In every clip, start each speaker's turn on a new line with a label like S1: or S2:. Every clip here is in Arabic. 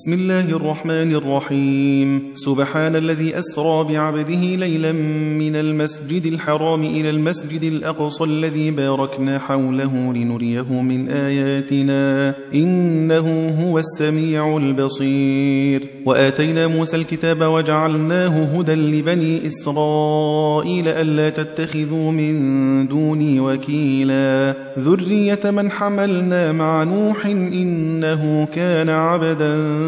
S1: بسم الله الرحمن الرحيم. سبحان الذي أسرى بعبده ليلا من المسجد الحرام إلى المسجد الأقصى الذي باركنا حوله لنريه من آياتنا. إنه هو السميع البصير. وآتينا موسى الكتاب وجعلناه هدى لبني إسرائيل ألا تتخذوا من دوني وكيلا. ذرية من حملنا مع نوح إنه كان عبدا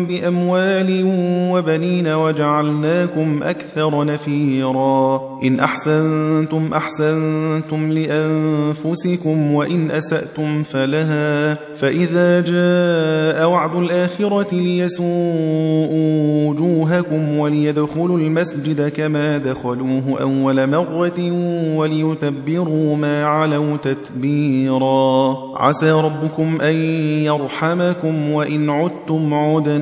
S1: بأموال وبنين وجعلناكم أكثر نفيرا. إن أحسنتم أحسنتم لأنفسكم وإن أسأتم فلها. فإذا جاء وعد الآخرة ليسوءوا وجوهكم وليدخلوا المسجد كما دخلوه أول مرة وليتبروا ما علوا تتبيرا. عسى ربكم أن يرحمكم وإن عدتم عدنا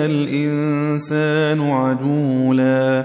S1: الإنسان عجولا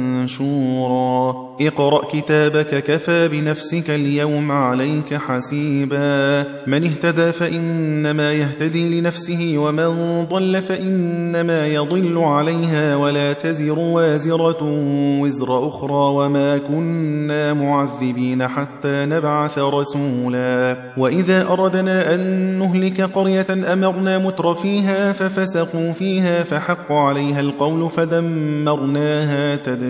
S1: منشورا. اقرأ كتابك كفى بنفسك اليوم عليك حسيبا. من اهتدى فإنما يهتدي لنفسه ومن ضل فإنما يضل عليها. ولا تزر وازرة وزر أخرى. وما كنا معذبين حتى نبعث رسولا. وإذا أردنا أن نهلك قرية أمرنا متر فيها ففسقوا فيها فحق عليها القول فدمرناها تدميرا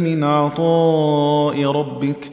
S1: من عطاء ربك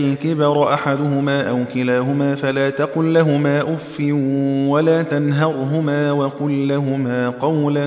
S1: الكبر أحدهما أو كلاهما فلا تقل لهما أف ولا تنهرهما وقل لهما قولا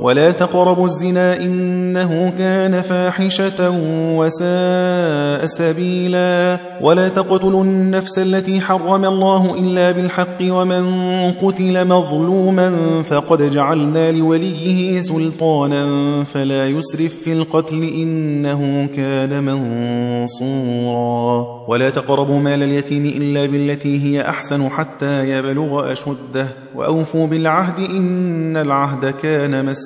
S1: ولا تقربوا الزنا إنه كان فاحشة وساء سبيلا ولا تقتلوا النفس التي حرم الله إلا بالحق ومن قتل مظلوما فقد جعلنا لوليه سلطانا فلا يسرف في القتل إنه كان منصورا ولا تقربوا مال اليتيم إلا بالتي هي أحسن حتى يبلغ أشده وأوفوا بالعهد إن العهد كان مسؤولا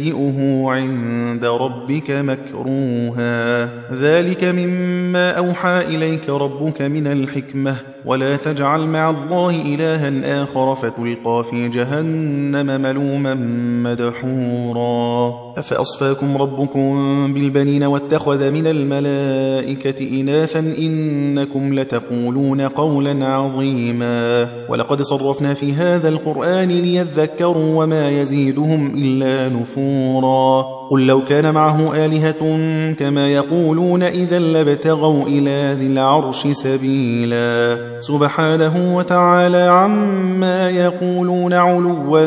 S1: سيئه عند ربك مكروها. ذلك مما أوحى إليك ربك من الحكمة. ولا تجعل مع الله إلها آخر فتلقى في جهنم ملوما مدحورا. أفأصفاكم ربكم بالبنين واتخذ من الملائكة إناثا إنكم لتقولون قولا عظيما. ولقد صرفنا في هذا القرآن ليذكروا وما يزيدهم إلا نفورا. قل لو كان معه آلهة كما يقولون إذا لابتغوا إلى ذي العرش سبيلا. سبحانه وتعالى عما يقولون علوا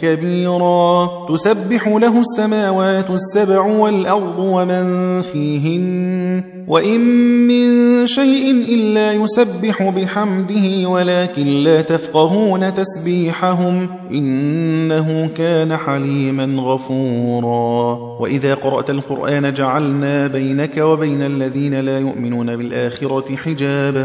S1: كبيرا. تسبح له السماوات السبع والأرض ومن فيهن. وإن من شيء إلا يسبح بحمده ولكن لا تفقهون تسبيحهم إنه كان حليما غفورا. وإذا قرأت القرآن جعلنا بينك وبين الذين لا يؤمنون بالآخرة حجابا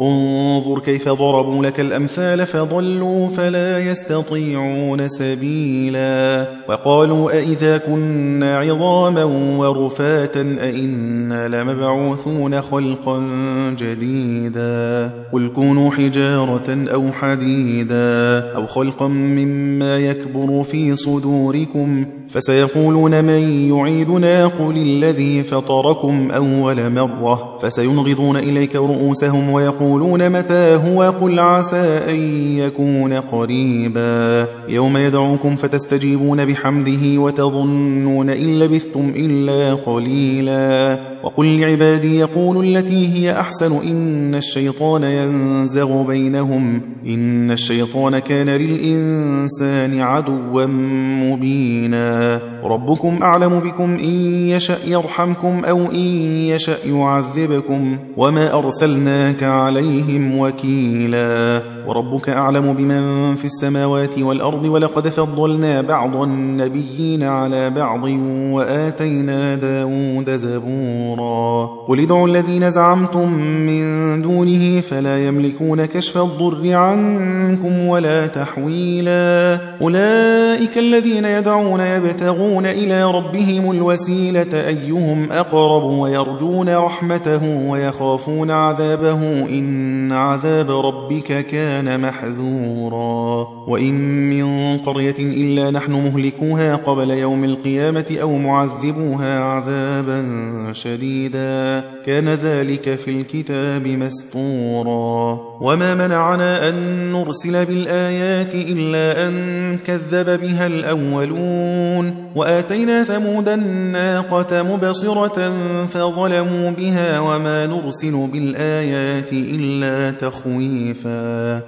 S1: انظر كيف ضربوا لك الأمثال فضلوا فلا يستطيعون سبيلا وقالوا أئذا كنا عظاما ورفاتا أئنا لمبعوثون خلقا جديدا قل كونوا حجارة أو حديدا أو خلقا مما يكبر في صدوركم فسيقولون من يعيدنا قل الذي فطركم أول مرة فسينغضون إليك رؤوسهم ويقولون متى هو قل عسى أن يكون قريبا. يوم يدعوكم فتستجيبون بحمده وتظنون إن لبثتم إلا قليلا. وقل لعبادي يقول التي هي أحسن إن الشيطان ينزغ بينهم. إن الشيطان كان للإنسان عدوا مبينا. ربكم أعلم بكم إن يشأ يرحمكم أو إن يشأ يعذبكم. وما أرسلناك عليهم وكيلا. وربك أعلم بمن في السماوات والأرض ولقد فضلنا بعض النبيين على بعض وآتينا داود زبورا. قل ادعوا الذين زعمتم من دونه فلا يملكون كشف الضر عنكم ولا تحويلا. أولئك الذين يدعون يبتغون إلى ربهم الوسيلة أيهم أقرب ويرجون رحمته ويخافون عذابه إن وإن عذاب ربك كان محذورا. وإن من قرية إلا نحن مهلكوها قبل يوم القيامة أو معذبوها عذابا شديدا. كان ذلك في الكتاب مسطورا وما منعنا أن نرسل بالآيات إلا أن كذب بها الأولون. وآتينا ثمود الناقة مبصرة فظلموا بها وما نرسل بالآيات إلا تخويفا.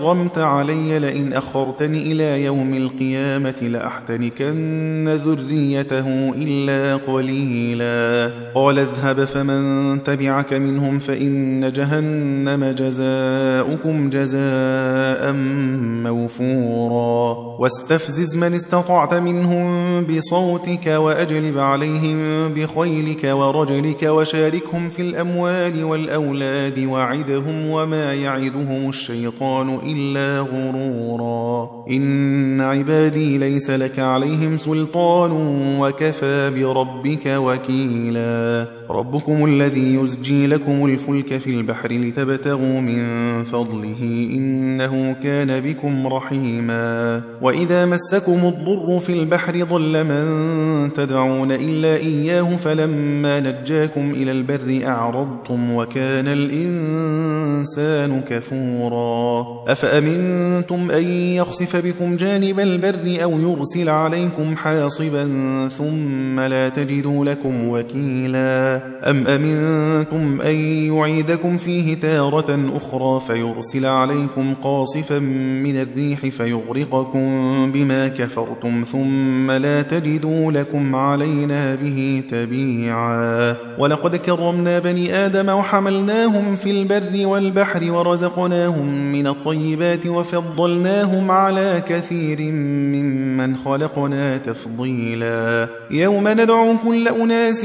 S1: كرمت علي لئن أخرتني إلى يوم القيامة لأحتنكن ذريته إلا قليلا. قال اذهب فمن تبعك منهم فإن جهنم جزاؤكم جزاء موفورا. واستفزز من استطعت منهم بصوتك وأجلب عليهم بخيلك ورجلك وشاركهم في الأموال والأولاد وعدهم وما يعدهم الشيطان إلا غرورا. إن عبادي ليس لك عليهم سلطان وكفى بربك وكيلا. ربكم الذي يزجي لكم الفلك في البحر لتبتغوا من فضله إنه كان بكم رحيما. وإذا مسكم الضر في البحر ضل من تدعون إلا إياه فلما نجاكم إلى البر أعرضتم وكان الإنسان كفورا. أفأمنتم أن يخسف بكم جانب البر أو يرسل عليكم حاصبا ثم لا تجدوا لكم وكيلا؟ أم أمنتم أن يعيدكم فيه تارة أخرى فيرسل عليكم قاصفا من الريح فيغرقكم بما كفرتم ثم لا تجدوا لكم علينا به تبيعا ولقد كرمنا بني آدم وحملناهم في البر والبحر ورزقناهم من الطيبات وفضلناهم على كثير ممن خلقنا تفضيلا يوم ندعو كل أناس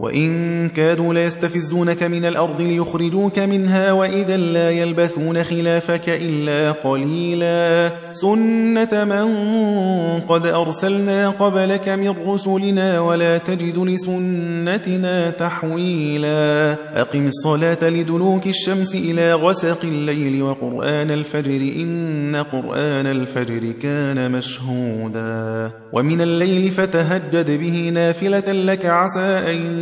S1: وإن كادوا ليستفزونك من الأرض ليخرجوك منها وإذا لا يلبثون خلافك إلا قليلا سنة من قد أرسلنا قبلك من رسلنا ولا تجد لسنتنا تحويلا أقم الصلاة لدلوك الشمس إلى غسق الليل وقرآن الفجر إن قرآن الفجر كان مشهودا ومن الليل فتهجد به نافلة لك عسى أن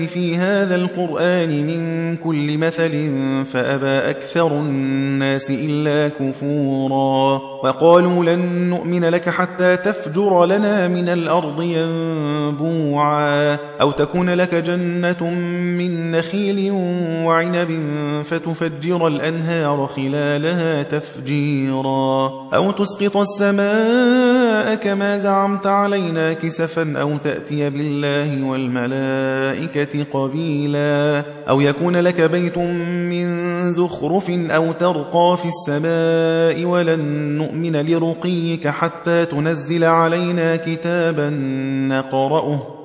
S1: في هذا القرآن من كل مثل فأبى أكثر الناس إلا كفورا وقالوا لن نؤمن لك حتى تفجر لنا من الأرض ينبوعا أو تكون لك جنة من نخيل وعنب فتفجر الأنهار خلالها تفجيرا أو تسقط السماء كما زعمت علينا كسفا أو تأتي بالله والملائكة قبيلا أو يكون لك بيت من زخرف أو ترقى في السماء ولن نؤمن لرقيك حتى تنزل علينا كتابا نقرأه.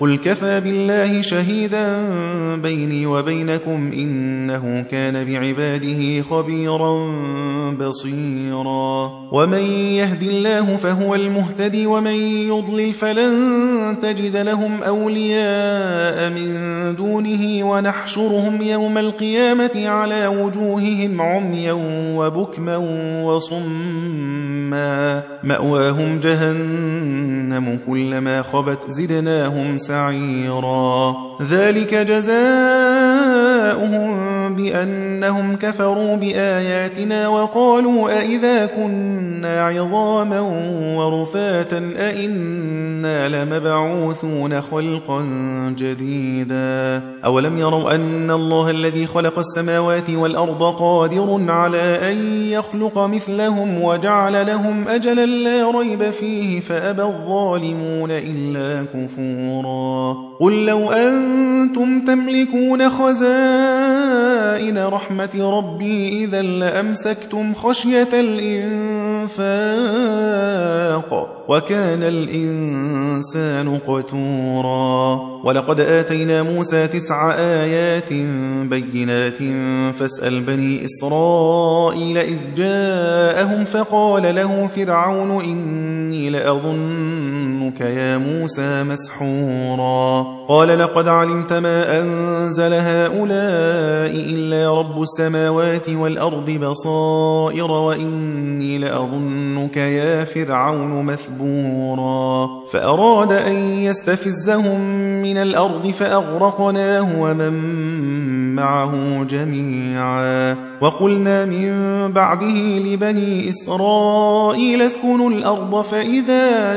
S1: قل كفى بالله شهيدا بيني وبينكم إنه كان بعباده خبيرا بصيرا ومن يهد الله فهو المهتدي ومن يضلل فلن تجد لهم أولياء من دونه ونحشرهم يوم القيامة على وجوههم عميا وبكما وصما مأواهم جهنم كلما خبت زدناهم سعيرا. ذلك جزاؤهم بأنهم كفروا بآياتنا وقالوا أئذا كنا عظاما ورفاتا أئنا لمبعوثون خلقا جديدا أولم يروا أن الله الذي خلق السماوات والأرض قادر على أن يخلق مثلهم وجعل لهم أجلا لا ريب فيه فأبى الظالمون إلا كفورا قل لو أنتم تملكون خزائن رحمة ربي إذا لأمسكتم خشية الإنفاق وكان الإنسان قتورا. ولقد آتينا موسى تسع آيات بينات فاسأل بني إسرائيل إذ جاءهم فقال له فرعون إني لأظنك يا موسى مسحورا. قال لقد علمت ما أنزل هؤلاء إلا رب السماوات والأرض بصائر وإني لأظنك يا فرعون مثبورا. فأراد أن يستفزهم من الأرض فأغرقناه ومن معه جميعا. وقلنا من بعده لبني إسرائيل اسكنوا الأرض فإذا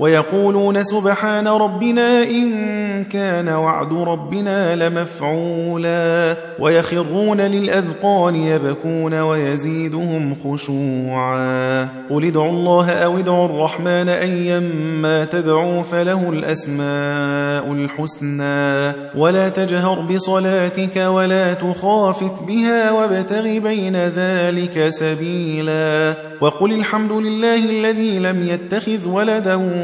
S1: ويقولون سبحان ربنا إن كان وعد ربنا لمفعولا ويخرون للأذقان يبكون ويزيدهم خشوعا قل ادعوا الله أو ادعوا الرحمن أيما تدعوا فله الأسماء الحسنى ولا تجهر بصلاتك ولا تخافت بها وابتغ بين ذلك سبيلا وقل الحمد لله الذي لم يتخذ ولدا